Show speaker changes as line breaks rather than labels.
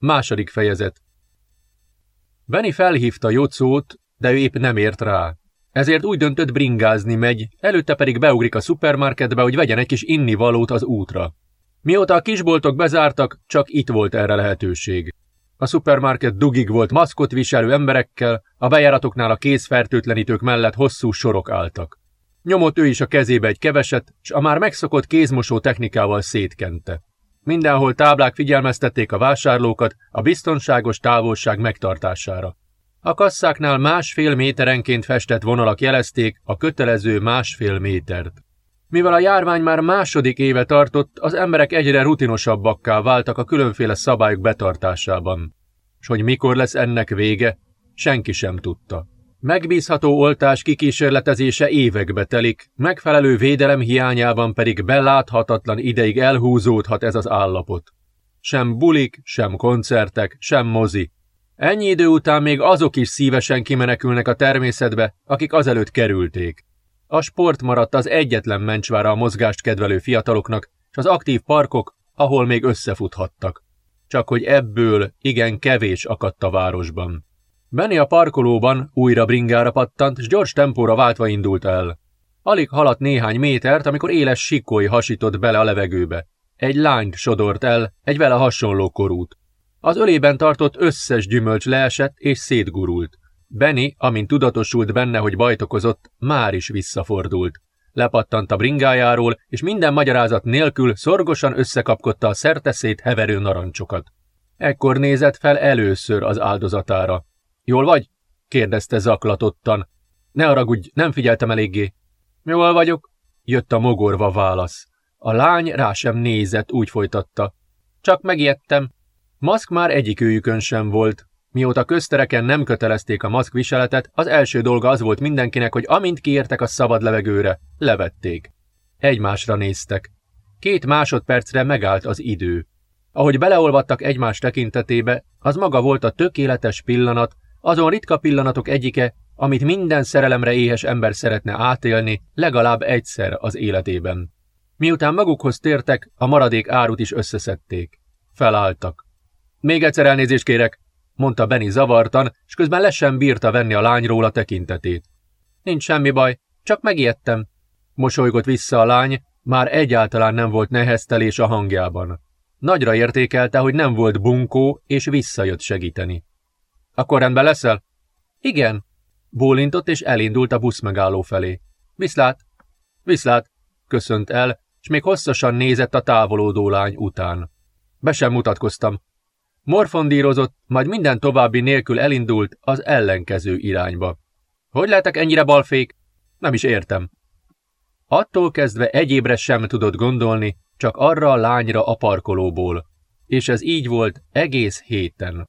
Második fejezet Benny felhívta Jocót, de ő épp nem ért rá. Ezért úgy döntött bringázni megy, előtte pedig beugrik a szupermarketbe, hogy vegyen egy kis innivalót az útra. Mióta a kisboltok bezártak, csak itt volt erre lehetőség. A szupermarket dugig volt maszkot viselő emberekkel, a bejáratoknál a kézfertőtlenítők mellett hosszú sorok álltak. Nyomott ő is a kezébe egy keveset, s a már megszokott kézmosó technikával szétkente. Mindenhol táblák figyelmeztették a vásárlókat a biztonságos távolság megtartására. A kasszáknál másfél méterenként festett vonalak jelezték a kötelező másfél métert. Mivel a járvány már második éve tartott, az emberek egyre rutinosabbakká váltak a különféle szabályok betartásában. S hogy mikor lesz ennek vége, senki sem tudta. Megbízható oltás kikísérletezése évekbe telik, megfelelő védelem hiányában pedig beláthatatlan ideig elhúzódhat ez az állapot. Sem bulik, sem koncertek, sem mozi. Ennyi idő után még azok is szívesen kimenekülnek a természetbe, akik azelőtt kerülték. A sport maradt az egyetlen mencsvára a mozgást kedvelő fiataloknak, és az aktív parkok, ahol még összefuthattak. Csak hogy ebből igen kevés akadt a városban. Benny a parkolóban újra bringára pattant, és gyors tempóra váltva indult el. Alig haladt néhány métert, amikor éles sikoly hasított bele a levegőbe. Egy lányt sodort el, egy vele hasonló korút. Az ölében tartott összes gyümölcs leesett és szétgurult. Benny, amint tudatosult benne, hogy bajt okozott, már is visszafordult. Lepattant a bringájáról, és minden magyarázat nélkül szorgosan összekapkodta a szerteszét heverő narancsokat. Ekkor nézett fel először az áldozatára. Jól vagy? kérdezte zaklatottan. Ne haragudj, nem figyeltem eléggé. Jól vagyok, jött a mogorva válasz. A lány rá sem nézett, úgy folytatta. Csak megijedtem. Maszk már egyik őjükön sem volt. Mióta köztereken nem kötelezték a maszk viseletet, az első dolga az volt mindenkinek, hogy amint kiértek a szabad levegőre, levették. Egymásra néztek. Két másodpercre megállt az idő. Ahogy beleolvadtak egymás tekintetébe, az maga volt a tökéletes pillanat, azon ritka pillanatok egyike, amit minden szerelemre éhes ember szeretne átélni legalább egyszer az életében. Miután magukhoz tértek, a maradék árut is összeszedték. Felálltak. Még egyszer elnézést kérek, mondta Benny zavartan, és közben le sem bírta venni a lányról a tekintetét. Nincs semmi baj, csak megijedtem. Mosolygott vissza a lány, már egyáltalán nem volt neheztelés a hangjában. Nagyra értékelte, hogy nem volt bunkó, és visszajött segíteni. Akkor rendben leszel? Igen. Bólintott és elindult a busz megálló felé. Viszlát! Viszlát! Köszönt el, és még hosszasan nézett a távolódó lány után. Be sem mutatkoztam. Morfondírozott, majd minden további nélkül elindult az ellenkező irányba. Hogy lehetek ennyire balfék? Nem is értem. Attól kezdve egyébre sem tudott gondolni, csak arra a lányra a parkolóból. És ez így volt egész héten.